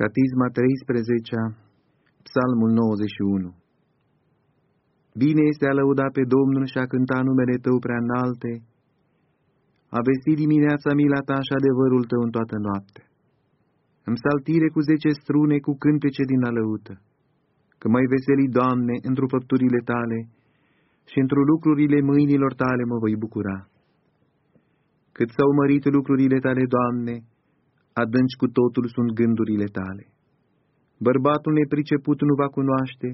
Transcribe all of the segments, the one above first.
Catisma 13, Psalmul 91 Bine este a lăuda pe Domnul și a cânta numele Tău prea înalte, a vesti dimineața mila Ta și adevărul Tău în toată noaptea. În saltire cu zece strune, cu cântece din alăută, că mai veseli, Doamne, într făpturile Tale și într lucrurile mâinilor Tale mă voi bucura. Cât s-au mărit lucrurile Tale, Doamne, adânci cu totul sunt gândurile tale. Bărbatul nepriceput nu va cunoaște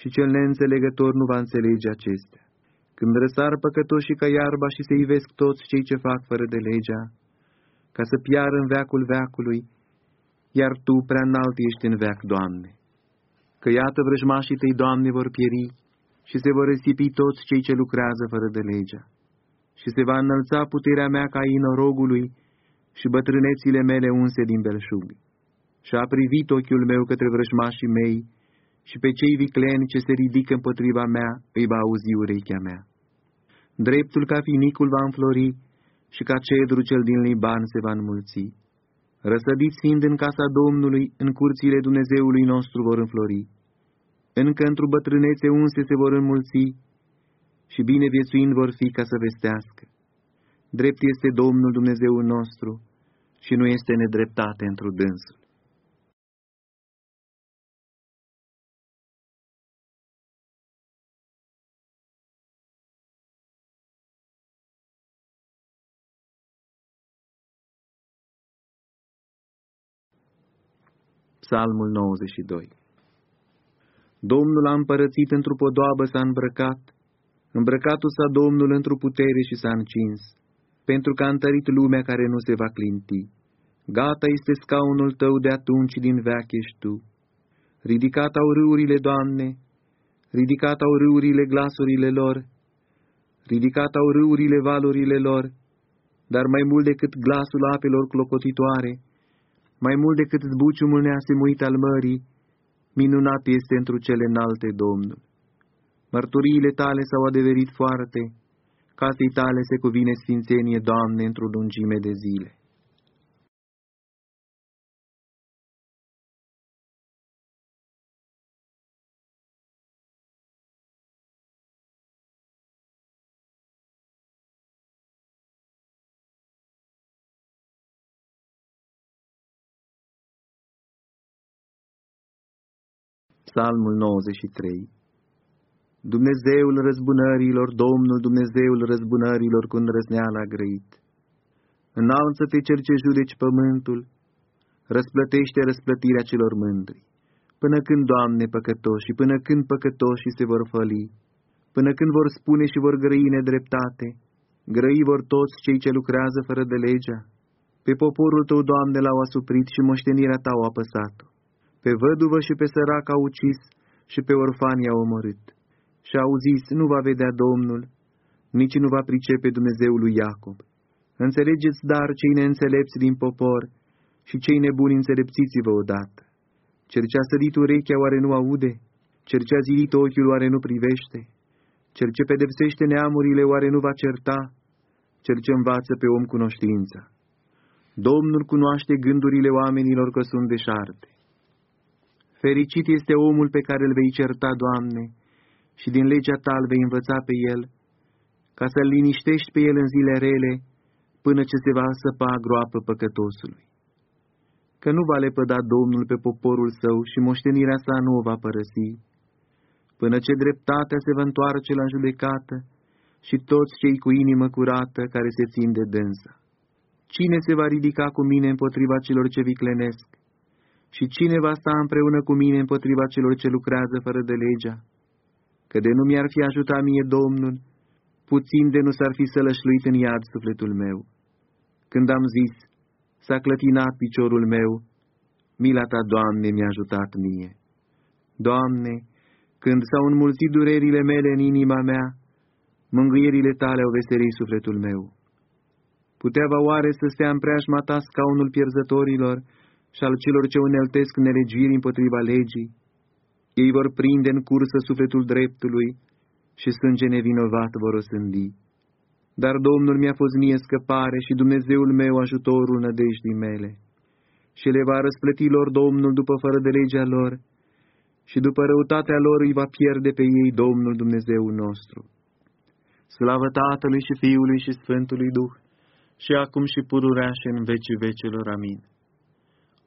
și cel neînțelegător nu va înțelege acestea. Când răsar păcătoșii ca iarba și se ivesc toți cei ce fac fără de legea, ca să piară în veacul veacului, iar Tu prea înalt ești în veac, Doamne. Că iată vrăjmașii Tăi, Doamne, vor pieri și se vor resipi toți cei ce lucrează fără de legea. Și se va înălța puterea mea ca inorogului și bătrânețile mele unse din belșug. Și a privit ochiul meu către vrăjmașii mei și pe cei vicleni ce se ridică împotriva mea îi va auzi urechea mea. Dreptul ca finicul va înflori și ca cedru cel din Liban se va înmulți. Răsădiți fiind în casa Domnului, în curțile Dumnezeului nostru vor înflori. Încă într-o bătrânețe unse se vor înmulți și bine viețuind vor fi ca să vestească. Drept este Domnul Dumnezeul nostru și nu este nedreptate într dânsul. Psalmul 92 Domnul a împărățit într-o podoabă s-a îmbrăcat, îmbrăcatul s-a Domnul într-o putere și s-a încins pentru că a întărit lumea care nu se va clinti. Gata este scaunul tău de atunci din veac ești tu. Ridicat au râurile, Doamne, ridicat au râurile glasurile lor, ridicat au râurile valurile lor, dar mai mult decât glasul apelor clocotitoare, mai mult decât zbuciumul neasemuit al mării, minunat este întru cele înalte, Domnul. Mărturiile tale s-au adeverit foarte, casei tale se cuvine sfințenie, Doamne, într-o lungime de zile. Psalmul 93 Dumnezeul răzbunărilor, Domnul Dumnezeul răzbunărilor cu îndrăzneală a grăit. Înalță-te cel ce judeci pământul, răsplătește răsplătirea celor mândri. Până când, Doamne, păcătoși, până când păcătoșii se vor făli, până când vor spune și vor grăi nedreptate, grăi vor toți cei ce lucrează fără de legea. Pe poporul tău, Doamne, l-au asuprit și moștenirea ta au apăsat-o. Pe văduvă și pe sărac au ucis și pe orfani au omorât și au zis, nu va vedea Domnul, nici nu va pricepe Dumnezeul lui Iacob. Înțelegeți, dar, cei neînțelepți din popor și cei nebuni înțelepțiți-vă odată. Cel ce a sădit urechea oare nu aude? Cel ce a zidit ochiul oare nu privește? Cel ce pedepsește neamurile oare nu va certa? Cel ce învață pe om cunoștința. Domnul cunoaște gândurile oamenilor că sunt deșarte. Fericit este omul pe care îl vei certa, Doamne, și din legea ta îl vei învăța pe el, ca să-l liniștești pe el în zile rele, până ce se va săpa groapă păcătosului. Că nu va lepăda Domnul pe poporul său și moștenirea sa nu o va părăsi, până ce dreptatea se va întoarce la judecată și toți cei cu inimă curată care se țin de dânsa. Cine se va ridica cu mine împotriva celor ce viclenesc? Și cine va sta împreună cu mine împotriva celor ce lucrează fără de legea? Că de nu mi-ar fi ajutat mie Domnul, puțin de nu s-ar fi sălășluit în iad sufletul meu. Când am zis, s-a clătinat piciorul meu, mila ta, Doamne, mi-a ajutat mie. Doamne, când s-au înmulțit durerile mele în inima mea, mângâierile tale au veselit sufletul meu. Putea va oare să stea în preajma ta scaunul pierzătorilor și al celor ce uneltesc nelegiri împotriva legii? Ei vor prinde în cursă sufletul dreptului și sânge nevinovat vor osândi. Dar Domnul mi-a fost mie scăpare și Dumnezeul meu ajutorul nădejdii mele. și le va răsplăti lor Domnul după fără de legea lor, și după răutatea lor îi va pierde pe ei Domnul Dumnezeu nostru. Slavă Tatălui și Fiului și Sfântului Duh, și acum și pururea și în vecii vecelor. Amin.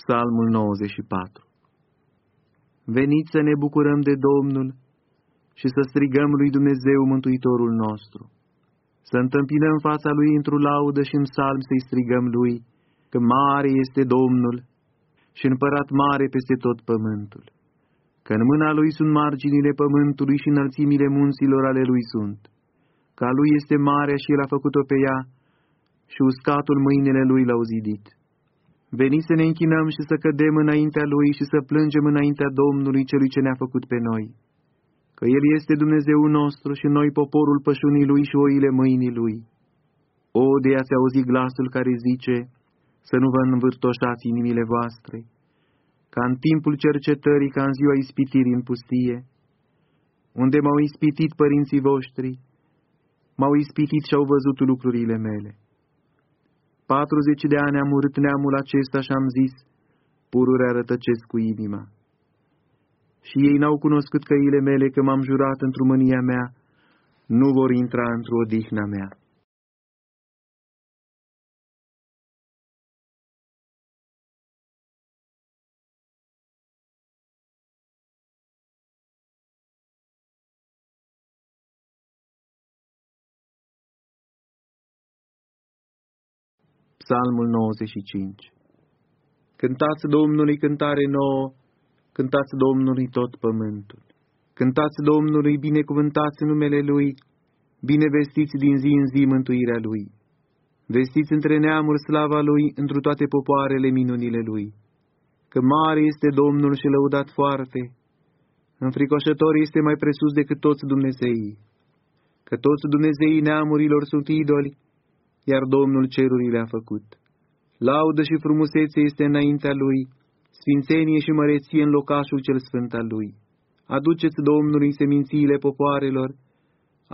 Psalmul 94 Veniți să ne bucurăm de Domnul și să strigăm lui Dumnezeu Mântuitorul nostru. Să întâmpinăm fața lui într-o laudă și în psalm să-i strigăm lui, că mare este Domnul și împărat mare peste tot pământul. Că în mâna lui sunt marginile pământului și înălțimile munților ale lui sunt. Ca lui este marea și el a făcut-o pe ea și uscatul mâinile lui l-au zidit. Veni să ne închinăm și să cădem înaintea Lui și să plângem înaintea Domnului Celui ce ne-a făcut pe noi. Că El este Dumnezeu nostru și noi poporul pășunii Lui și oile mâinii Lui. O, de ați auzit glasul care zice, să nu vă învârtoșați inimile voastre, ca în timpul cercetării, ca în ziua ispitirii în pustie, unde m-au ispitit părinții voștri, m-au ispitit și au văzut lucrurile mele. 40 de ani am urât neamul acesta și am zis, pururea rătăcesc cu inima. Și ei n-au cunoscut căile mele că m-am jurat într-o mânia mea, nu vor intra într-o odihna mea. Psalmul 95 Cântați Domnului cântare nouă, cântați Domnului tot pământul. Cântați Domnului, binecuvântați numele Lui, bine vestiți din zi în zi mântuirea Lui. Vestiți între neamuri slava Lui, întru toate popoarele minunile Lui. Că mare este Domnul și lăudat foarte, înfricoșător este mai presus decât toți Dumnezeii. Că toți Dumnezeii neamurilor sunt idoli, iar Domnul cerurile a făcut. Laudă și frumusețe este înaintea Lui, sfințenie și măreție în locașul cel sfânt al Lui. Aduceți Domnului semințiile popoarelor,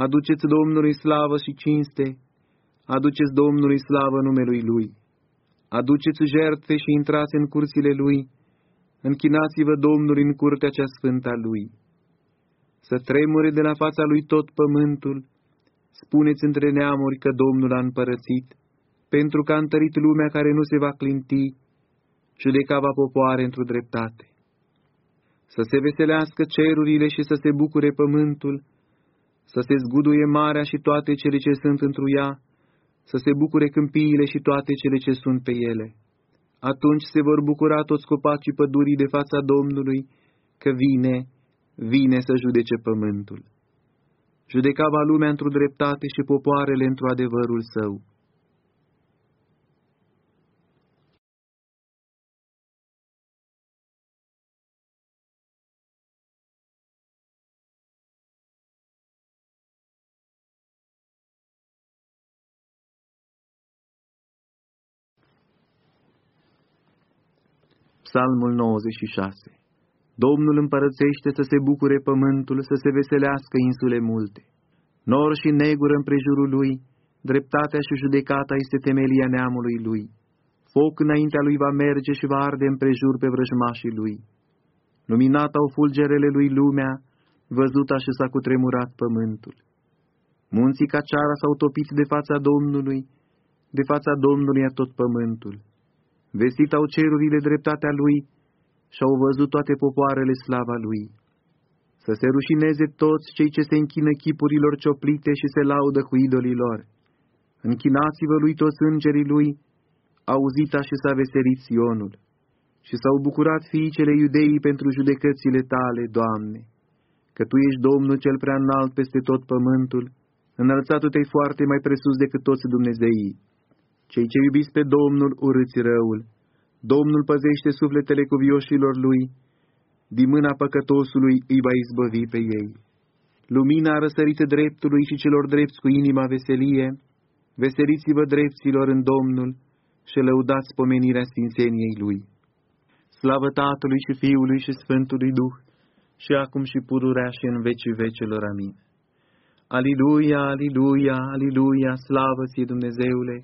aduceți Domnului slavă și cinste, aduceți Domnului slavă numelui Lui. Aduceți jertfe și intrați în cursile Lui, închinați-vă Domnului în curtea cea sfântă a Lui. Să tremure de la fața Lui tot pământul, spuneți între neamuri că Domnul a împărățit, pentru că a întărit lumea care nu se va clinti, judeca va popoare într-o dreptate. Să se veselească cerurile și să se bucure pământul, să se zguduie marea și toate cele ce sunt întru ea, să se bucure câmpiile și toate cele ce sunt pe ele. Atunci se vor bucura toți copacii pădurii de fața Domnului, că vine, vine să judece pământul judecava lumea într-o dreptate și popoarele într-o adevărul său. Psalmul 96 Domnul împărățește să se bucure pământul, să se veselească insule multe. Nor și negur împrejurul lui, dreptatea și judecata este temelia neamului lui. Foc înaintea lui va merge și va arde împrejur pe vrăjmașii lui. Luminat au fulgerele lui lumea, văzuta și s-a cutremurat pământul. Munții ca ceara s-au topit de fața Domnului, de fața Domnului a tot pământul. Vestit au cerurile dreptatea lui, și-au văzut toate popoarele slava lui. Să se rușineze toți cei ce se închină chipurilor cioplite și se laudă cu idolii lor. Închinați-vă lui toți îngerii lui, auzita și s-a veselit Sionul. Și s-au bucurat fiicele iudeii pentru judecățile tale, Doamne, că Tu ești Domnul cel prea înalt peste tot pământul, înălțatul te foarte mai presus decât toți Dumnezeii. Cei ce iubiți pe Domnul urâți răul, Domnul păzește sufletele cuvioșilor lui, din mâna păcătosului îi va izbăvi pe ei. Lumina a răsărit dreptului și celor drepți cu inima veselie, veseliți-vă drepților în Domnul și lăudați pomenirea sfințeniei Lui. Slavă Tatălui și Fiului și Sfântului Duh, și acum și pururea și în vecii vecelor. Amin. Aliluia, aliluia, aliluia, slavă ție Dumnezeule!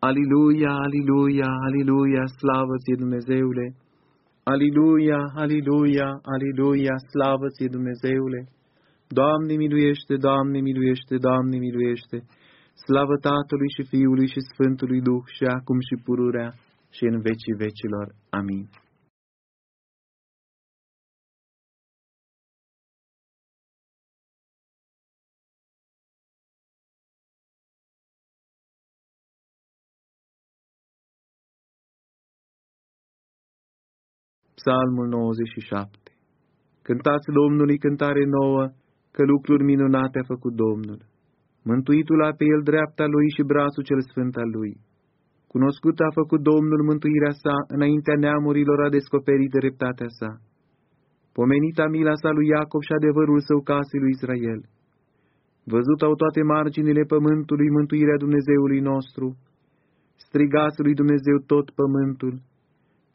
Aliluia, aliluia, aliluia, slavă ție Dumnezeule! Aliluia, aliluia, aliluia, slavă ție Dumnezeule! Doamne miluiește, Doamne miluiește, Doamne miluiește! Slavă Tatălui și Fiului și Sfântului Duh și acum și pururea și în vecii vecilor. Amin. Psalmul 97 Cântați Domnului cântare nouă, că lucruri minunate a făcut Domnul. Mântuitul a pe el dreapta lui și brațul cel sfânt al lui. Cunoscut a făcut Domnul mântuirea sa, înaintea neamurilor a descoperit dreptatea sa. Pomenita mila sa lui Iacob și adevărul său casei lui Israel. Văzut au toate marginile pământului mântuirea Dumnezeului nostru. Strigați lui Dumnezeu tot pământul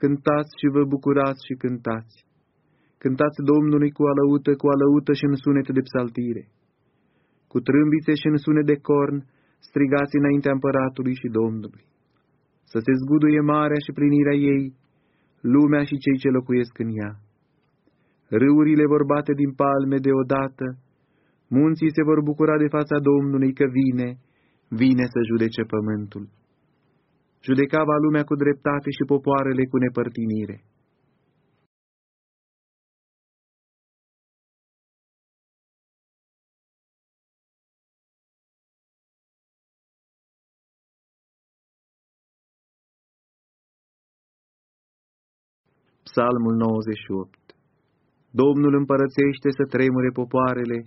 cântați și vă bucurați și cântați. Cântați Domnului cu alăută, cu alăută și în sunete de psaltire. Cu trâmbițe și în sunet de corn, strigați înaintea împăratului și Domnului. Să se zguduie marea și plinirea ei, lumea și cei ce locuiesc în ea. Râurile vor bate din palme deodată, munții se vor bucura de fața Domnului că vine, vine să judece pământul judecava lumea cu dreptate și popoarele cu nepărtinire. Psalmul 98 Domnul împărățește să tremure popoarele,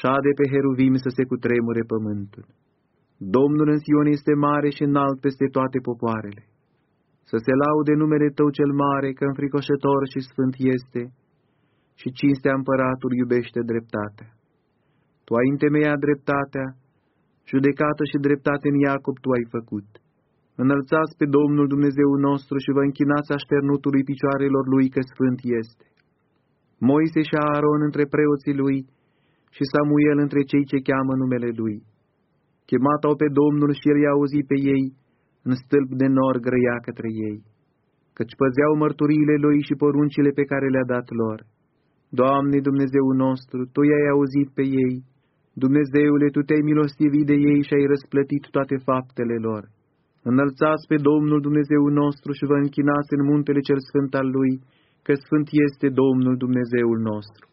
șade pe heruvim să se cutremure pământul. Domnul în Sion este mare și înalt peste toate popoarele. Să se laude numele Tău cel mare, că înfricoșător și sfânt este, și cinstea împăratul iubește dreptatea. Tu ai întemeiat dreptatea, judecată și dreptate în Iacob Tu ai făcut. Înălțați pe Domnul Dumnezeu nostru și vă închinați așternutului picioarelor Lui, că sfânt este. Moise și Aaron între preoții Lui și Samuel între cei ce cheamă numele Lui chemat-au pe Domnul și el i-a auzit pe ei, în stâlp de nor grăia către ei, căci păzeau mărturiile lui și poruncile pe care le-a dat lor. Doamne Dumnezeu nostru, Tu i-ai auzit pe ei, Dumnezeule, Tu te-ai milostivit de ei și ai răsplătit toate faptele lor. Înălțați pe Domnul Dumnezeu nostru și vă închinați în muntele cel sfânt al Lui, că sfânt este Domnul Dumnezeul nostru.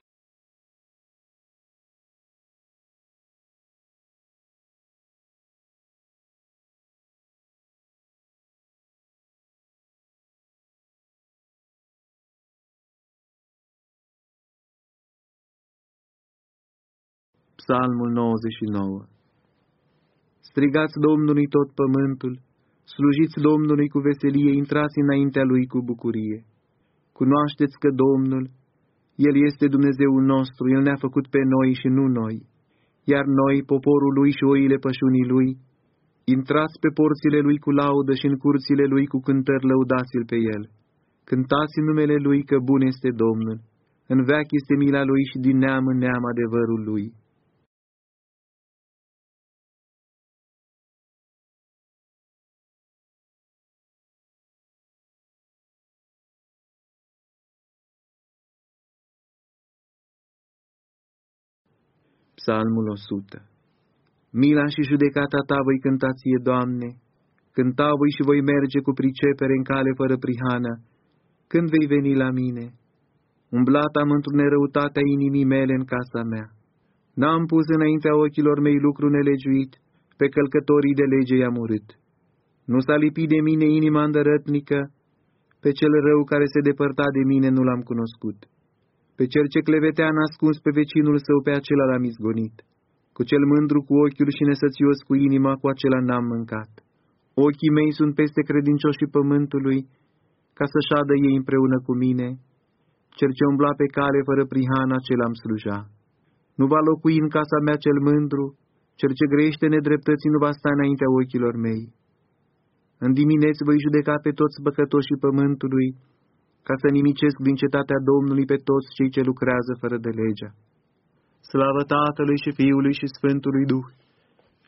Psalmul 99 Strigați Domnului tot pământul, slujiți Domnului cu veselie, intrați înaintea Lui cu bucurie. Cunoașteți că Domnul, El este Dumnezeul nostru, El ne-a făcut pe noi și nu noi, iar noi, poporul Lui și oile pășunii Lui, intrați pe porțile Lui cu laudă și în curțile Lui cu cântări lăudați-L pe El. Cântați în numele Lui că bun este Domnul, în veac este mila Lui și din neam în neam adevărul Lui. Psalmul 100 Mila și judecata ta voi cânta ție, Doamne, cânta voi și voi merge cu pricepere în cale fără prihană, când vei veni la mine. Umblat am într-o nerăutatea inimii mele în casa mea. N-am pus înaintea ochilor mei lucru nelegiuit, pe călcătorii de lege i-am urât. Nu s-a lipit de mine inima îndărătnică, Pe cel rău care se depărta de mine nu l-am cunoscut. Pe cel ce clevetea n ascuns pe vecinul său, pe acela l-am izgonit. Cu cel mândru cu ochiul și nesățios cu inima, cu acela n-am mâncat. Ochii mei sunt peste credincioșii pământului, ca să șadă ei împreună cu mine. Cel ce umbla pe cale fără prihana, acela am sluja. Nu va locui în casa mea cel mândru, cel ce grește nedreptății nu va sta înaintea ochilor mei. În dimineți voi judeca pe toți băcătoșii pământului, ca să nimicesc din cetatea Domnului pe toți cei ce lucrează fără de legea. Slavă Tatălui și Fiului și Sfântului Duh,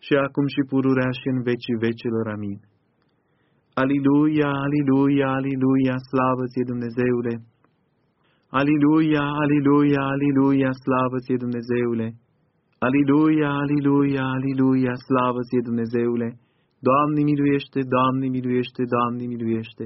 și acum și pururea și în vecii vecilor. Amin. Aliluia, aliluia, aliluia, slavă ție Dumnezeule! Aliluia, aliluia, aliluia, slavă ție Dumnezeule! Aliluia, aliluia, aliluia, slavă ție Dumnezeule! Doamne miluiește, Doamne miluiește, Doamne miluiește!